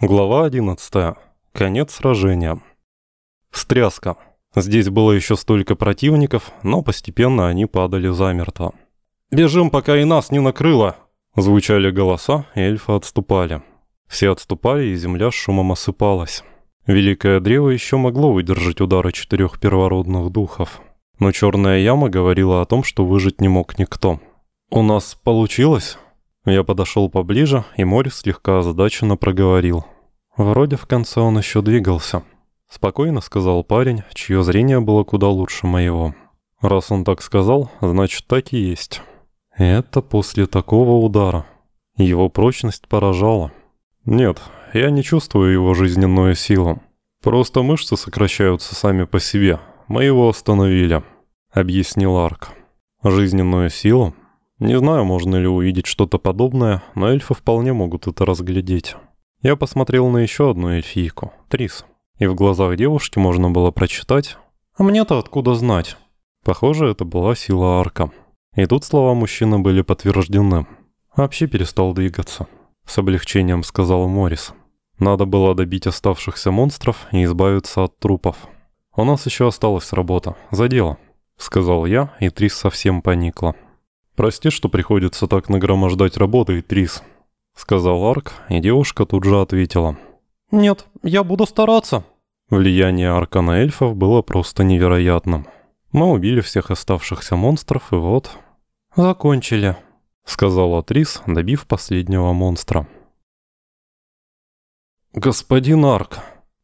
Глава 11. Конец сражения. Стряска. Здесь было еще столько противников, но постепенно они падали замертво. «Бежим, пока и нас не накрыло!» Звучали голоса, эльфы отступали. Все отступали, и земля с шумом осыпалась. Великое древо еще могло выдержать удары четырех первородных духов. Но черная яма говорила о том, что выжить не мог никто. «У нас получилось?» Я подошел поближе, и Морис слегка озадаченно проговорил. Вроде в конце он еще двигался. Спокойно сказал парень, чье зрение было куда лучше моего. Раз он так сказал, значит так и есть. Это после такого удара. Его прочность поражала. Нет, я не чувствую его жизненную силу. Просто мышцы сокращаются сами по себе. Мы его остановили, объяснил Арк. Жизненную силу? Не знаю, можно ли увидеть что-то подобное, но эльфы вполне могут это разглядеть. Я посмотрел на еще одну эльфийку, Трис, и в глазах девушки можно было прочитать «А мне-то откуда знать?» Похоже, это была сила арка. И тут слова мужчины были подтверждены. Вообще перестал двигаться. С облегчением сказал Морис. Надо было добить оставшихся монстров и избавиться от трупов. У нас еще осталась работа. За дело. Сказал я, и Трис совсем поникла. «Прости, что приходится так нагромождать работы, Трис», — сказал Арк, и девушка тут же ответила. «Нет, я буду стараться». Влияние Арка на эльфов было просто невероятным. Мы убили всех оставшихся монстров, и вот... «Закончили», — сказала Трис, добив последнего монстра. «Господин Арк!»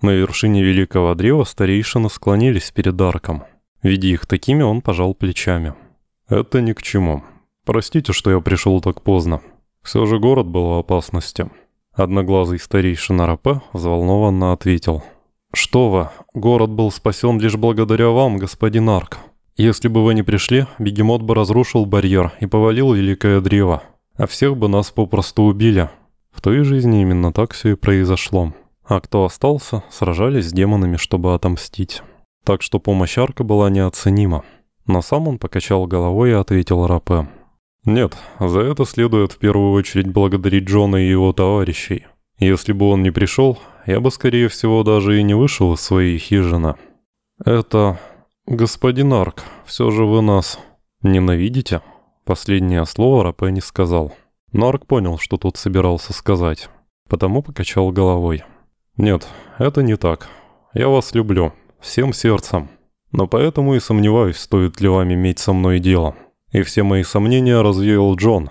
На вершине великого древа старейшины склонились перед Арком. Видя их такими, он пожал плечами. «Это ни к чему. Простите, что я пришел так поздно. Все же город был в опасности. Одноглазый старейшина Рапе взволнованно ответил. «Что вы, город был спасен лишь благодаря вам, господин Арк. Если бы вы не пришли, бегемот бы разрушил барьер и повалил великое древо, а всех бы нас попросту убили. В той жизни именно так все и произошло. А кто остался, сражались с демонами, чтобы отомстить. Так что помощь Арка была неоценима. Но сам он покачал головой и ответил Рапе. Нет, за это следует в первую очередь благодарить Джона и его товарищей. Если бы он не пришел, я бы, скорее всего, даже и не вышел из своей хижины. Это... Господин Арк, все же вы нас ненавидите? Последнее слово Рапе не сказал. Но Арк понял, что тут собирался сказать. Потому покачал головой. Нет, это не так. Я вас люблю. Всем сердцем. Но поэтому и сомневаюсь, стоит ли вам иметь со мной дело. И все мои сомнения развеял Джон.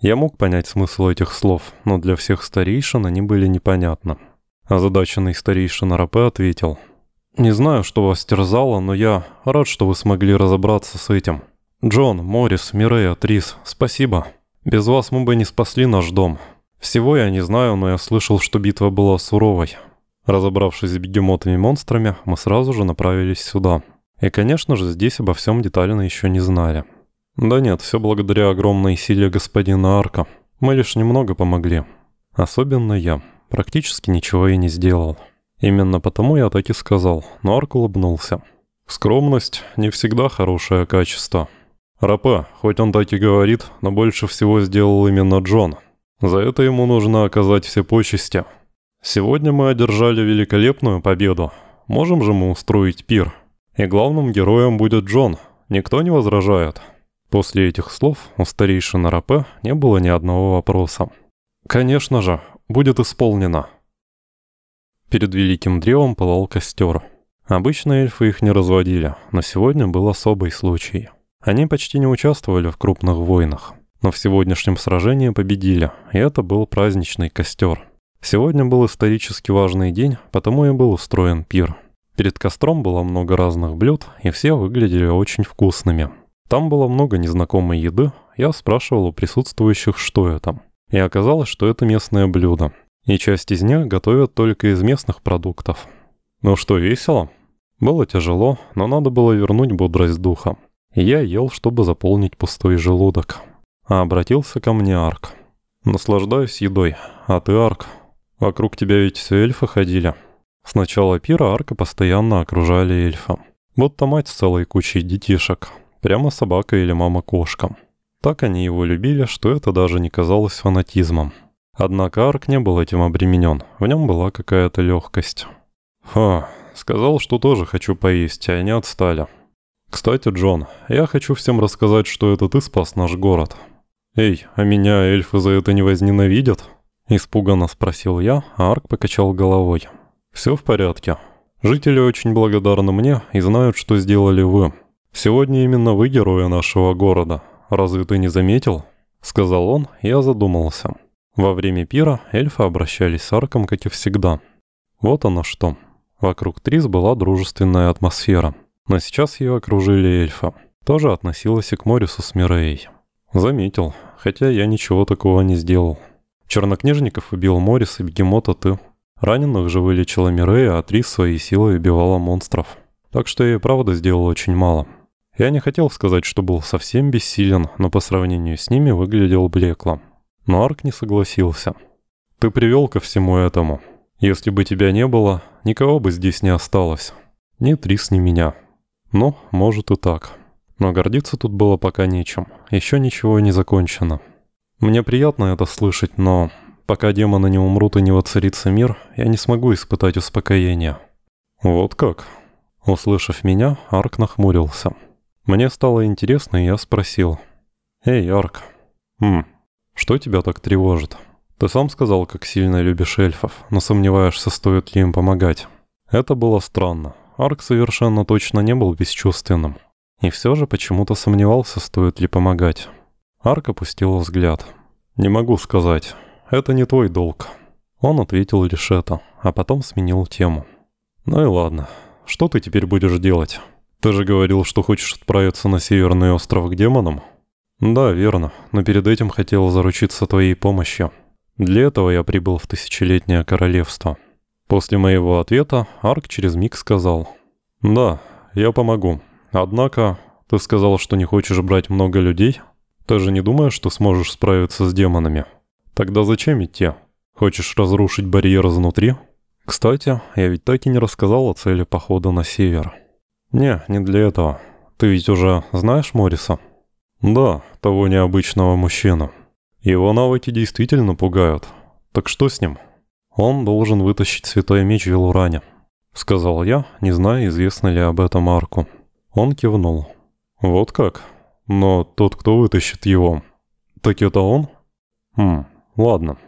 Я мог понять смысл этих слов, но для всех старейшин они были непонятны. Озадаченный старейшина Рапе ответил. «Не знаю, что вас терзало, но я рад, что вы смогли разобраться с этим. Джон, Моррис, Мирея, Трис, спасибо. Без вас мы бы не спасли наш дом. Всего я не знаю, но я слышал, что битва была суровой. Разобравшись с бегемотами монстрами, мы сразу же направились сюда. И, конечно же, здесь обо всем детально еще не знали». Да нет, все благодаря огромной силе господина Арка. Мы лишь немного помогли. Особенно я. Практически ничего и не сделал. Именно потому я так и сказал, но Арк улыбнулся. Скромность не всегда хорошее качество. Рапе, хоть он так и говорит, но больше всего сделал именно Джон. За это ему нужно оказать все почести. Сегодня мы одержали великолепную победу. Можем же мы устроить пир. И главным героем будет Джон. Никто не возражает. После этих слов у старейшины Рапе не было ни одного вопроса. «Конечно же, будет исполнено». Перед великим древом пылал костер. Обычно эльфы их не разводили, но сегодня был особый случай. Они почти не участвовали в крупных войнах, но в сегодняшнем сражении победили, и это был праздничный костер. Сегодня был исторически важный день, потому и был устроен пир. Перед костром было много разных блюд, и все выглядели очень вкусными. Там было много незнакомой еды, я спрашивал у присутствующих, что это. И оказалось, что это местное блюдо. И часть из них готовят только из местных продуктов. Ну что, весело? Было тяжело, но надо было вернуть бодрость духа. И я ел, чтобы заполнить пустой желудок. А обратился ко мне Арк. «Наслаждаюсь едой. А ты, Арк? Вокруг тебя ведь все эльфы ходили». С начала пира Арка постоянно окружали эльфы. Будто мать с целой кучей детишек. Прямо собака или мама-кошка. Так они его любили, что это даже не казалось фанатизмом. Однако Арк не был этим обременен, в нем была какая-то легкость. «Ха, сказал, что тоже хочу поесть, а они отстали. Кстати, Джон, я хочу всем рассказать, что это ты спас наш город. Эй, а меня эльфы за это не возненавидят?» Испуганно спросил я, а Арк покачал головой. «Все в порядке. Жители очень благодарны мне и знают, что сделали вы. Сегодня именно вы герои нашего города. Разве ты не заметил?» Сказал он, я задумался. Во время пира эльфы обращались с Арком, как и всегда. Вот оно что. Вокруг Трис была дружественная атмосфера. Но сейчас ее окружили эльфы. Тоже относилась и к Морису с Мирей. Заметил, хотя я ничего такого не сделал. Чернокнижников убил Морис и бегемота ты. Раненых же вылечила Мирея, а Трис своей силой убивала монстров. Так что я и правда сделал очень мало. Я не хотел сказать, что был совсем бессилен, но по сравнению с ними выглядел блекло. Но Арк не согласился. «Ты привел ко всему этому. Если бы тебя не было, никого бы здесь не осталось. Ни Трис, ни меня. Ну, может и так. Но гордиться тут было пока нечем. Еще ничего не закончено. Мне приятно это слышать, но пока демоны не умрут и не воцарится мир, я не смогу испытать успокоения». «Вот как?» Услышав меня, Арк нахмурился. Мне стало интересно, и я спросил. «Эй, Арк, хм, что тебя так тревожит? Ты сам сказал, как сильно любишь эльфов, но сомневаешься, стоит ли им помогать. Это было странно. Арк совершенно точно не был бесчувственным. И все же почему-то сомневался, стоит ли помогать. Арк опустил взгляд. «Не могу сказать. Это не твой долг». Он ответил лишь это, а потом сменил тему. «Ну и ладно. Что ты теперь будешь делать? Ты же говорил, что хочешь отправиться на Северный остров к демонам?» «Да, верно, но перед этим хотел заручиться твоей помощью. Для этого я прибыл в Тысячелетнее Королевство». После моего ответа Арк через миг сказал. «Да, я помогу. Однако, ты сказал, что не хочешь брать много людей? Ты же не думаешь, что сможешь справиться с демонами? Тогда зачем идти? Хочешь разрушить барьер изнутри?» «Кстати, я ведь так и не рассказал о цели похода на север». «Не, не для этого. Ты ведь уже знаешь Мориса?» «Да, того необычного мужчину. Его навыки действительно пугают. Так что с ним?» «Он должен вытащить святой меч Велуране», — сказал я, не зная, известно ли об этом Арку. Он кивнул. «Вот как? Но тот, кто вытащит его, так это он?» «Хм, ладно.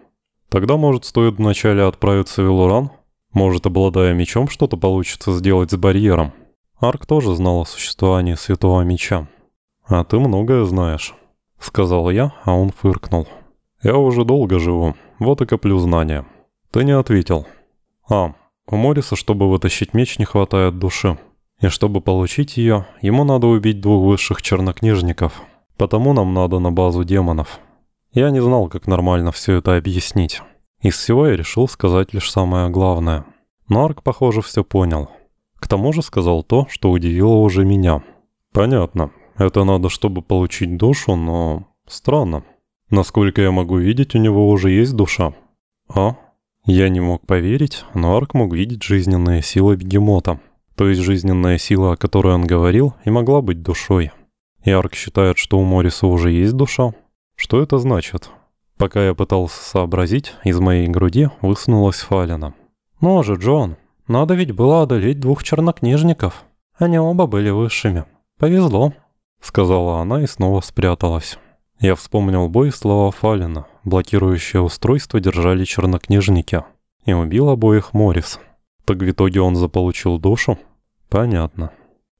Тогда, может, стоит вначале отправиться в Велуран? Может, обладая мечом, что-то получится сделать с барьером?» Арк тоже знал о существовании святого меча. «А ты многое знаешь», — сказал я, а он фыркнул. «Я уже долго живу, вот и коплю знания». «Ты не ответил». «А, у Мориса, чтобы вытащить меч, не хватает души. И чтобы получить ее, ему надо убить двух высших чернокнижников. Потому нам надо на базу демонов». Я не знал, как нормально все это объяснить. Из всего я решил сказать лишь самое главное. Но Арк, похоже, все понял. К тому же сказал то, что удивило уже меня. «Понятно. Это надо, чтобы получить душу, но... Странно. Насколько я могу видеть, у него уже есть душа. А? Я не мог поверить, но Арк мог видеть жизненные силы бегемота. То есть жизненная сила, о которой он говорил, и могла быть душой. И Арк считает, что у Мориса уже есть душа. Что это значит? Пока я пытался сообразить, из моей груди высунулась Фалина. «Ну же, Джон, надо ведь было одолеть двух чернокнижников. Они оба были высшими. Повезло» сказала она и снова спряталась. Я вспомнил бой и слова Фалина. Блокирующее устройство держали чернокнижники. И убил обоих Морис. Так в итоге он заполучил душу? Понятно.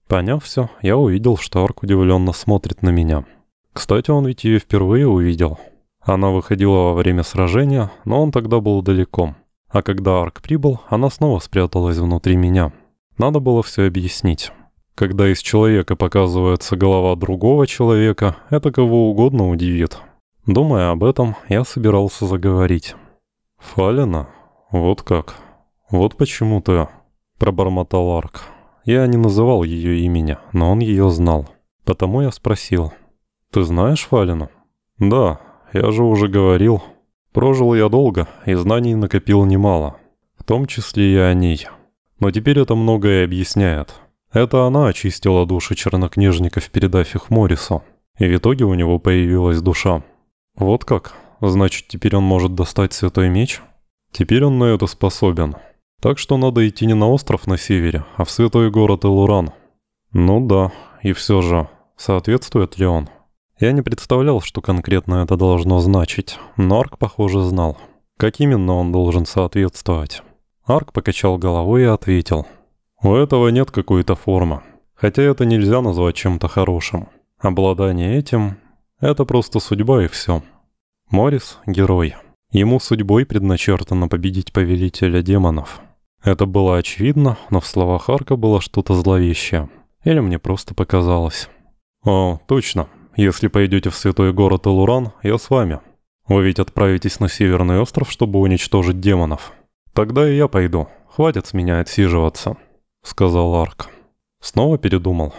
Поняв все, я увидел, что Арк удивленно смотрит на меня. Кстати, он ведь ее впервые увидел. Она выходила во время сражения, но он тогда был далеко. А когда Арк прибыл, она снова спряталась внутри меня. Надо было все объяснить. Когда из человека показывается голова другого человека, это кого угодно удивит. Думая об этом, я собирался заговорить. «Фалина? Вот как? Вот почему ты...» Пробормотал Арк. Я не называл ее имени, но он ее знал. Потому я спросил. «Ты знаешь Фалину?» «Да, я же уже говорил. Прожил я долго, и знаний накопил немало. В том числе и о ней. Но теперь это многое объясняет. Это она очистила души чернокнижников, передав их Морису. И в итоге у него появилась душа. Вот как? Значит, теперь он может достать святой меч? Теперь он на это способен. Так что надо идти не на остров на севере, а в святой город Элуран. Ну да, и все же, соответствует ли он? Я не представлял, что конкретно это должно значить, но Арк, похоже, знал. Как именно он должен соответствовать? Арк покачал головой и ответил. У этого нет какой-то формы. Хотя это нельзя назвать чем-то хорошим. Обладание этим – это просто судьба и все. Морис – герой. Ему судьбой предначертано победить повелителя демонов. Это было очевидно, но в словах Арка было что-то зловещее. Или мне просто показалось. «О, точно. Если пойдете в святой город Элуран, я с вами. Вы ведь отправитесь на Северный остров, чтобы уничтожить демонов. Тогда и я пойду. Хватит с меня отсиживаться», — сказал Арк. Снова передумал.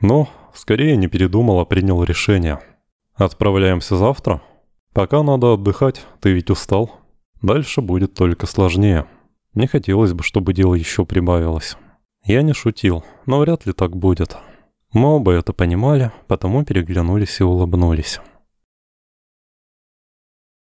Но, скорее не передумал, а принял решение. «Отправляемся завтра? Пока надо отдыхать, ты ведь устал. Дальше будет только сложнее. Не хотелось бы, чтобы дело еще прибавилось». Я не шутил, но вряд ли так будет. Мы оба это понимали, потому переглянулись и улыбнулись.